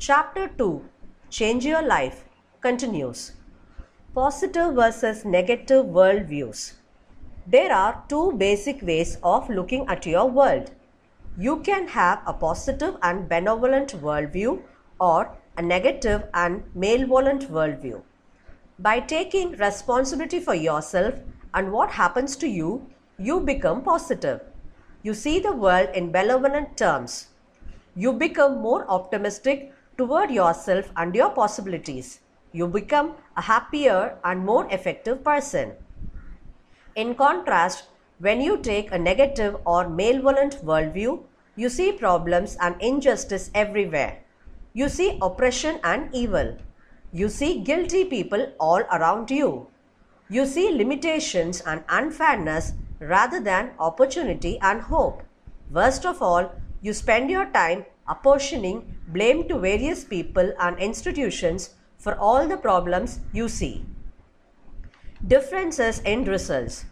Chapter 2 Change Your Life continues. Positive versus negative worldviews. There are two basic ways of looking at your world. You can have a positive and benevolent worldview or a negative and malevolent worldview. By taking responsibility for yourself and what happens to you, you become positive. You see the world in benevolent terms. You become more optimistic toward yourself and your possibilities. You become a happier and more effective person. In contrast, when you take a negative or malevolent worldview, you see problems and injustice everywhere. You see oppression and evil. You see guilty people all around you. You see limitations and unfairness rather than opportunity and hope. Worst of all, you spend your time apportioning blame to various people and institutions for all the problems you see. Differences in results.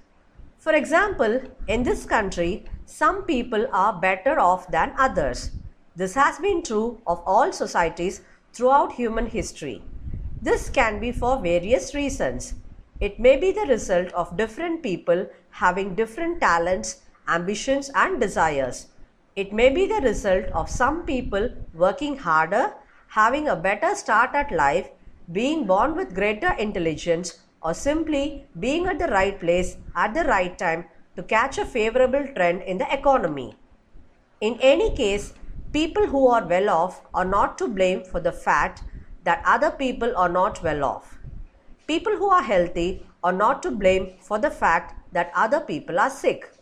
For example, in this country, some people are better off than others. This has been true of all societies throughout human history. This can be for various reasons. It may be the result of different people having different talents, ambitions, and desires. It may be the result of some people working harder, having a better start at life, being born with greater intelligence, or simply being at the right place at the right time to catch a favorable trend in the economy. In any case, people who are well off are not to blame for the fact that other people are not well off. People who are healthy are not to blame for the fact that other people are sick.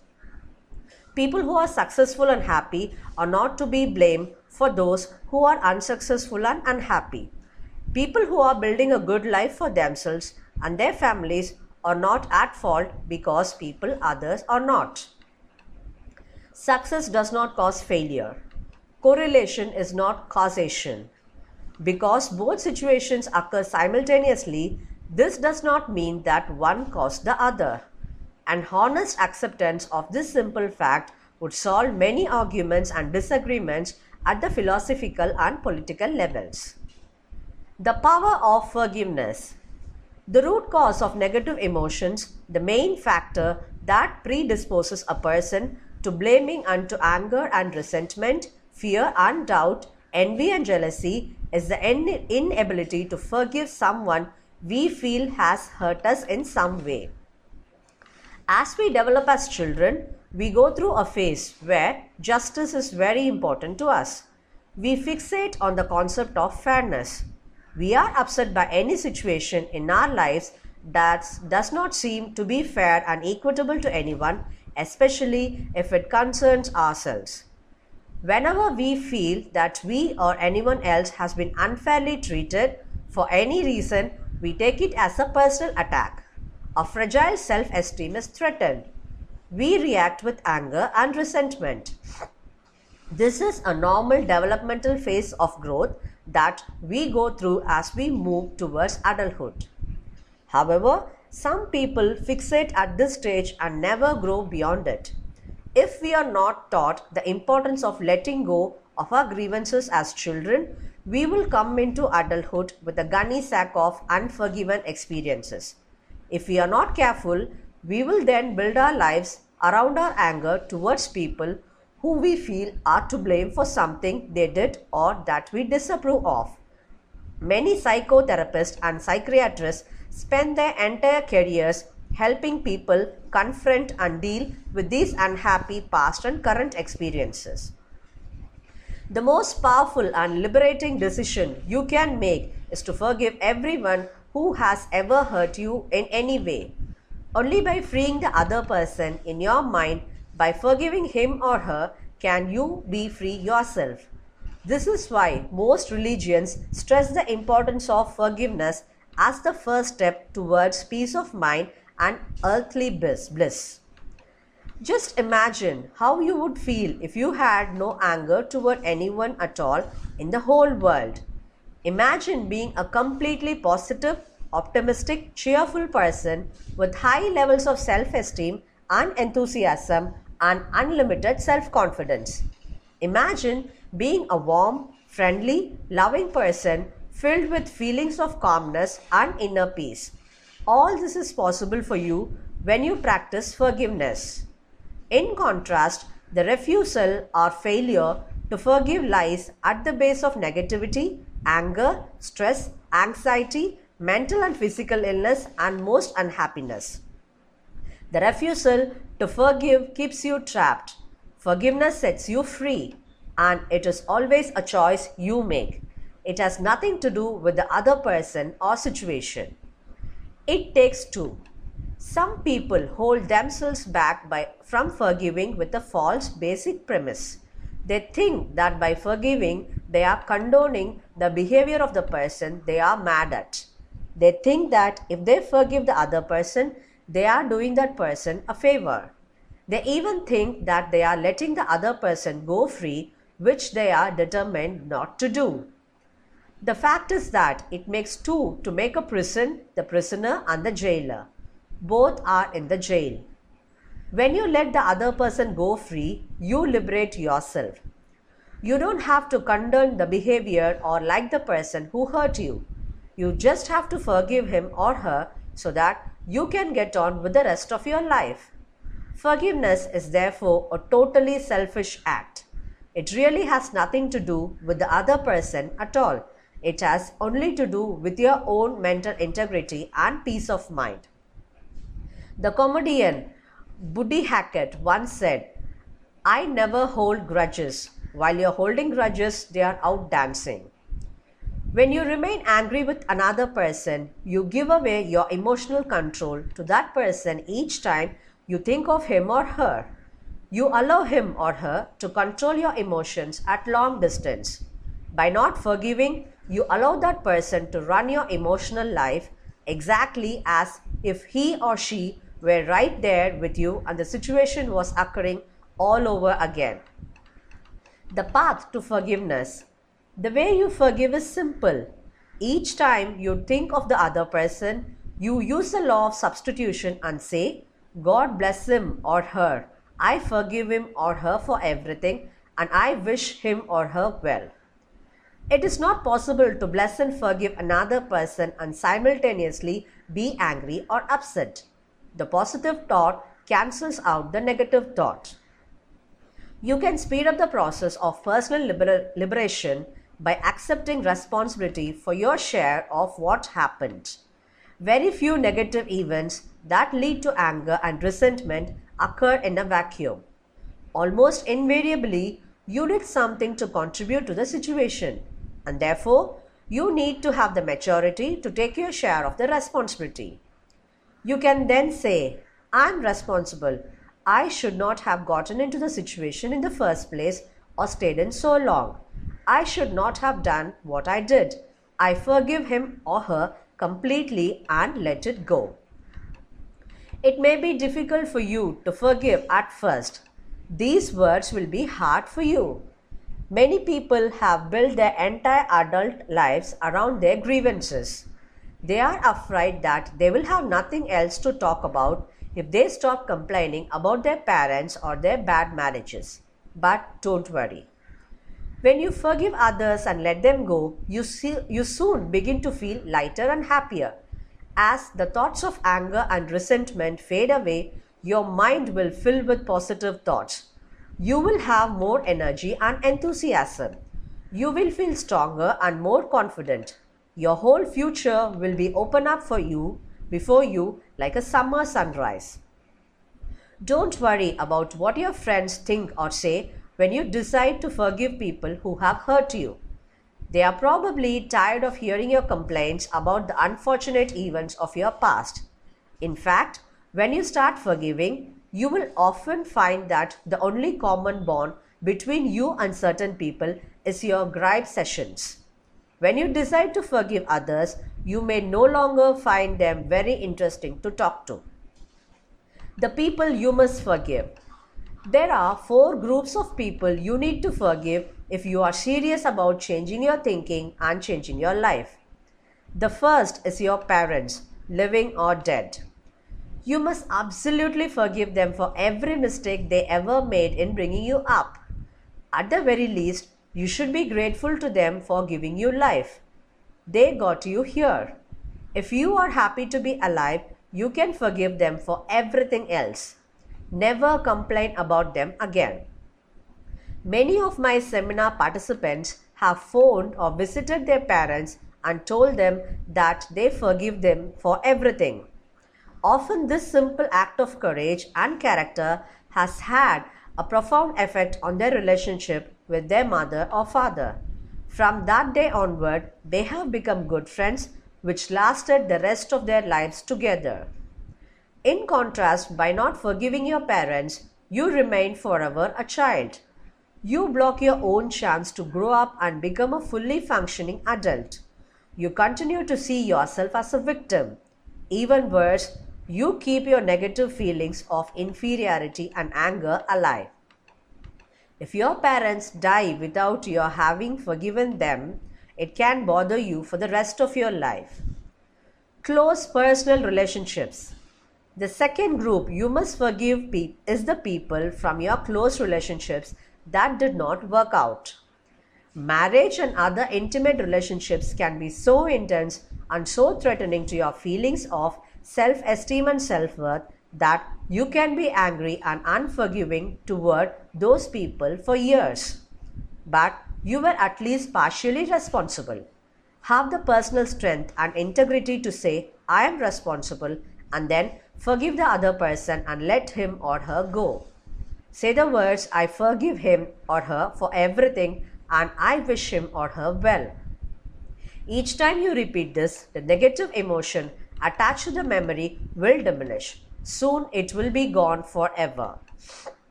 People who are successful and happy are not to be blamed for those who are unsuccessful and unhappy. People who are building a good life for themselves and their families are not at fault because people others are not. Success does not cause failure. Correlation is not causation. Because both situations occur simultaneously, this does not mean that one caused the other. An honest acceptance of this simple fact would solve many arguments and disagreements at the philosophical and political levels. The power of forgiveness. The root cause of negative emotions, the main factor that predisposes a person to blaming and to anger and resentment, fear and doubt, envy and jealousy, is the inability to forgive someone we feel has hurt us in some way. As we develop as children, we go through a phase where justice is very important to us. We fixate on the concept of fairness. We are upset by any situation in our lives that does not seem to be fair and equitable to anyone, especially if it concerns ourselves. Whenever we feel that we or anyone else has been unfairly treated for any reason, we take it as a personal attack. Our fragile self esteem is threatened. We react with anger and resentment. This is a normal developmental phase of growth that we go through as we move towards adulthood. However, some people fixate at this stage and never grow beyond it. If we are not taught the importance of letting go of our grievances as children, we will come into adulthood with a gunny sack of unforgiven experiences. If we are not careful, we will then build our lives around our anger towards people who we feel are to blame for something they did or that we disapprove of. Many psychotherapists and psychiatrists spend their entire careers helping people confront and deal with these unhappy past and current experiences. The most powerful and liberating decision you can make is to forgive everyone who has ever hurt you in any way. Only by freeing the other person in your mind by forgiving him or her can you be free yourself. This is why most religions stress the importance of forgiveness as the first step towards peace of mind and earthly bliss. Just imagine how you would feel if you had no anger toward anyone at all in the whole world. Imagine being a completely positive, optimistic, cheerful person with high levels of self esteem and enthusiasm and unlimited self confidence. Imagine being a warm, friendly, loving person filled with feelings of calmness and inner peace. All this is possible for you when you practice forgiveness. In contrast, the refusal or failure to forgive lies at the base of negativity, anger, stress, anxiety, mental and physical illness, and most unhappiness. The refusal to forgive keeps you trapped. Forgiveness sets you free, and it is always a choice you make. It has nothing to do with the other person or situation. It takes two. Some people hold themselves back by, from forgiving with a false basic premise. They think that by forgiving, they are condoning the behavior of the person they are mad at. They think that if they forgive the other person, they are doing that person a favor. They even think that they are letting the other person go free, which they are determined not to do. The fact is that it makes two to make a prison, the prisoner and the jailer. Both are in the jail. When you let the other person go free, you liberate yourself. You don't have to condone the behavior or like the person who hurt you. You just have to forgive him or her so that you can get on with the rest of your life. Forgiveness is therefore a totally selfish act. It really has nothing to do with the other person at all. It has only to do with your own mental integrity and peace of mind. The comedian Buddy Hackett once said, I never hold grudges. While you're holding grudges, they are out dancing. When you remain angry with another person, you give away your emotional control to that person each time you think of him or her. You allow him or her to control your emotions at long distance. By not forgiving, you allow that person to run your emotional life exactly as if he or she were right there with you and the situation was occurring all over again. The path to forgiveness. The way you forgive is simple. Each time you think of the other person, you use the law of substitution and say, God bless him or her. I forgive him or her for everything and I wish him or her well. It is not possible to bless and forgive another person and simultaneously be angry or upset. The positive thought cancels out the negative thought. You can speed up the process of personal liber- liberation by accepting responsibility for your share of what happened. Very few negative events that lead to anger and resentment occur in a vacuum. Almost invariably, you did something to contribute to the situation and therefore you need to have the maturity to take your share of the responsibility. You can then say, I'm responsible. I should not have gotten into the situation in the first place or stayed in so long. I should not have done what I did. I forgive him or her completely and let it go. It may be difficult for you to forgive at first. These words will be hard for you. Many people have built their entire adult lives around their grievances. They are afraid that they will have nothing else to talk about if they stop complaining about their parents or their bad marriages. But don't worry. When you forgive others and let them go, you, see, you soon begin to feel lighter and happier. As the thoughts of anger and resentment fade away, your mind will fill with positive thoughts you will have more energy and enthusiasm. You will feel stronger and more confident. Your whole future will be open up for you before you like a summer sunrise. Don't worry about what your friends think or say when you decide to forgive people who have hurt you. They are probably tired of hearing your complaints about the unfortunate events of your past. In fact, when you start forgiving, you will often find that the only common bond between you and certain people is your gripe sessions. When you decide to forgive others, you may no longer find them very interesting to talk to. The people you must forgive. There are four groups of people you need to forgive if you are serious about changing your thinking and changing your life. The first is your parents, living or dead. You must absolutely forgive them for every mistake they ever made in bringing you up. At the very least, You should be grateful to them for giving you life. They got you here. If you are happy to be alive, you can forgive them for everything else. Never complain about them again. Many of my seminar participants have phoned or visited their parents and told them that they forgive them for everything. Often, this simple act of courage and character has had a profound effect on their relationship with their mother or father. From that day onward, they have become good friends, which lasted the rest of their lives together. In contrast, by not forgiving your parents, you remain forever a child. You block your own chance to grow up and become a fully functioning adult. You continue to see yourself as a victim. Even worse, you keep your negative feelings of inferiority and anger alive. If your parents die without your having forgiven them, it can bother you for the rest of your life. Close personal relationships. The second group you must forgive is the people from your close relationships that did not work out. Marriage and other intimate relationships can be so intense and so threatening to your feelings of self esteem and self worth that you can be angry and unforgiving toward those people for years. But you were at least partially responsible. Have the personal strength and integrity to say, I am responsible, and then forgive the other person and let him or her go. Say the words, I forgive him or her for everything and I wish him or her well. Each time you repeat this, the negative emotion attached to the memory will diminish. Soon it will be gone forever.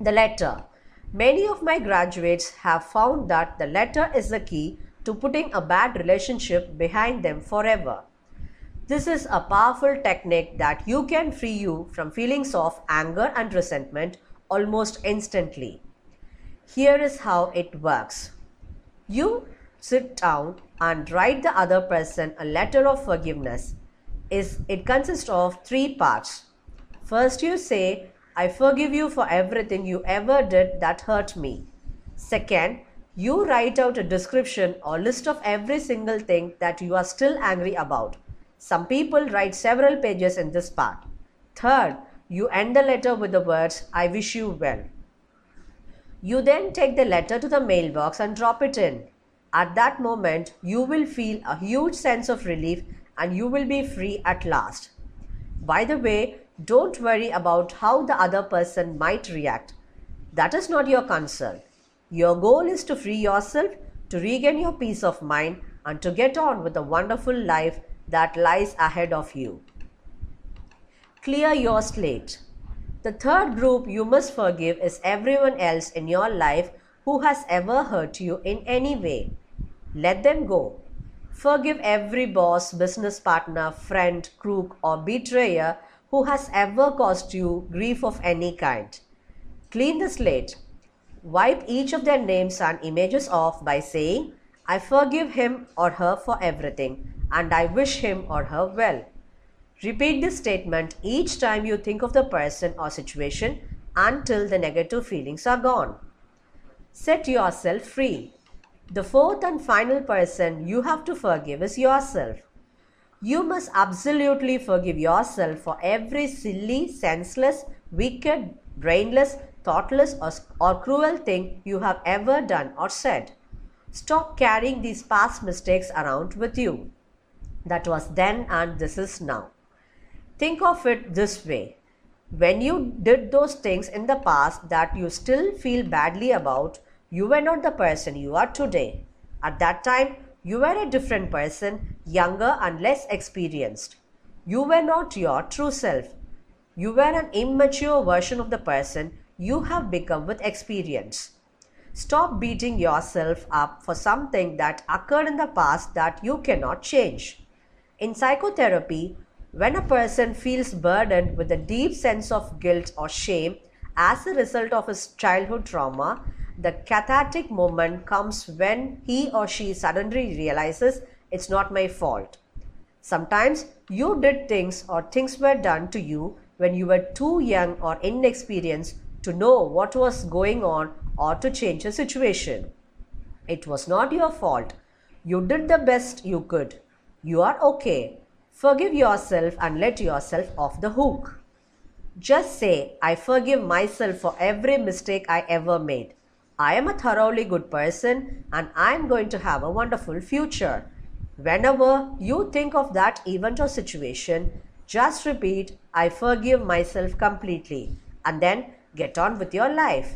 The letter. Many of my graduates have found that the letter is the key to putting a bad relationship behind them forever. This is a powerful technique that you can free you from feelings of anger and resentment almost instantly. Here is how it works. You sit down and write the other person a letter of forgiveness is it consists of three parts. First, you say, I forgive you for everything you ever did that hurt me. Second, you write out a description or list of every single thing that you are still angry about. Some people write several pages in this part. Third, you end the letter with the words, I wish you well. You then take the letter to the mailbox and drop it in. At that moment, you will feel a huge sense of relief and you will be free at last. By the way, don't worry about how the other person might react. That is not your concern. Your goal is to free yourself, to regain your peace of mind, and to get on with the wonderful life that lies ahead of you. Clear your slate. The third group you must forgive is everyone else in your life who has ever hurt you in any way. Let them go. Forgive every boss, business partner, friend, crook, or betrayer who has ever caused you grief of any kind. Clean the slate. Wipe each of their names and images off by saying, I forgive him or her for everything, and I wish him or her well. Repeat this statement each time you think of the person or situation until the negative feelings are gone. Set yourself free. The fourth and final person you have to forgive is yourself. You must absolutely forgive yourself for every silly, senseless, wicked, brainless, thoughtless, or, or cruel thing you have ever done or said. Stop carrying these past mistakes around with you. That was then and this is now. Think of it this way. When you did those things in the past that you still feel badly about, you were not the person you are today. At that time, you were a different person, younger and less experienced. You were not your true self. You were an immature version of the person you have become with experience. Stop beating yourself up for something that occurred in the past that you cannot change. In psychotherapy, when a person feels burdened with a deep sense of guilt or shame as a result of his childhood trauma, the cathartic moment comes when he or she suddenly realizes it's not my fault. Sometimes you did things or things were done to you when you were too young or inexperienced to know what was going on or to change a situation. It was not your fault. You did the best you could. You are okay. Forgive yourself and let yourself off the hook. Just say, I forgive myself for every mistake I ever made. I am a thoroughly good person and I am going to have a wonderful future. Whenever you think of that event or situation, just repeat, I forgive myself completely and then get on with your life.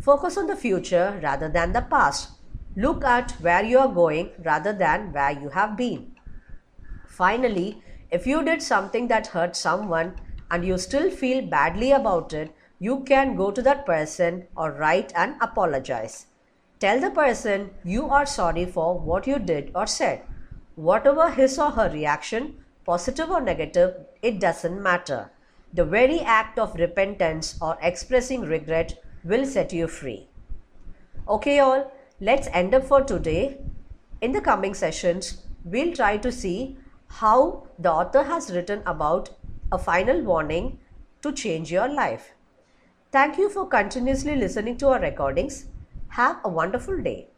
Focus on the future rather than the past. Look at where you are going rather than where you have been. Finally, if you did something that hurt someone and you still feel badly about it, you can go to that person or write and apologize. Tell the person you are sorry for what you did or said. Whatever his or her reaction, positive or negative, it doesn't matter. The very act of repentance or expressing regret will set you free. Okay, all, let's end up for today. In the coming sessions, we'll try to see how the author has written about a final warning to change your life. Thank you for continuously listening to our recordings. Have a wonderful day.